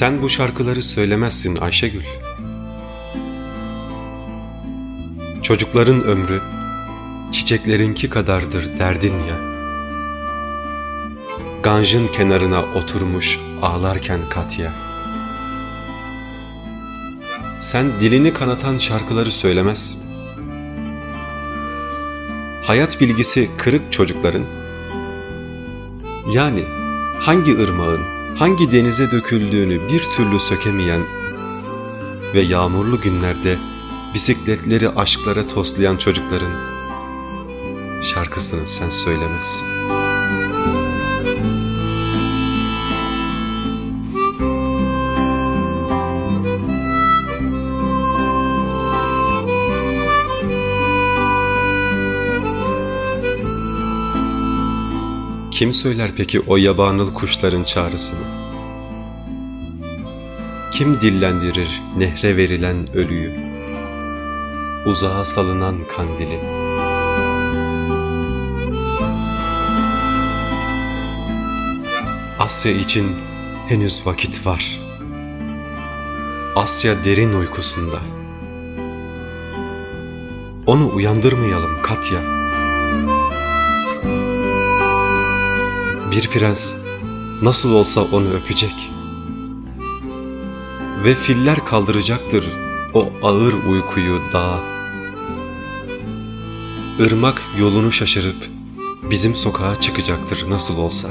Sen bu şarkıları söylemezsin Ayşegül. Çocukların ömrü çiçeklerinki kadardır derdin ya. Ganjın kenarına oturmuş ağlarken Katya. Sen dilini kanatan şarkıları söylemezsin. Hayat bilgisi kırık çocukların, yani hangi ırmağın, hangi denize döküldüğünü bir türlü sökemeyen ve yağmurlu günlerde bisikletleri aşklara toslayan çocukların şarkısını sen söylemezsin. Kim söyler peki o yabanıl kuşların çağrısını? Kim dillendirir nehre verilen ölüyü? Uzağa salınan kandili. Asya için henüz vakit var. Asya derin uykusunda. Onu uyandırmayalım Katya. Bir prens nasıl olsa onu öpecek. Ve filler kaldıracaktır o ağır uykuyu dağa. Irmak yolunu şaşırıp bizim sokağa çıkacaktır nasıl olsa.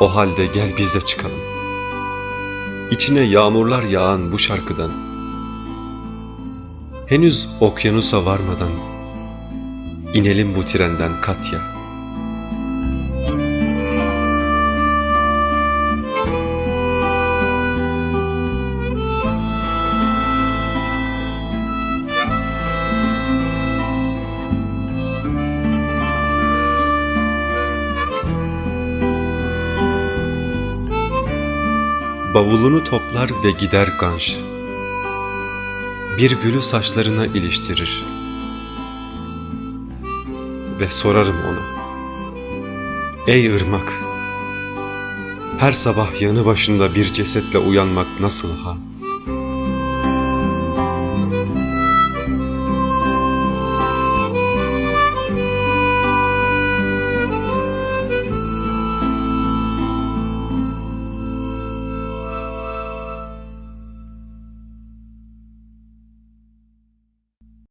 O halde gel biz de çıkalım. İçine yağmurlar yağan bu şarkıdan. Henüz okyanusa varmadan inelim bu trenden Katya. Bavulunu toplar ve gider Ganj. Bir gülü saçlarına iliştirir. Ve sorarım ona. Ey ırmak! Her sabah yanı başında bir cesetle uyanmak nasıl ha?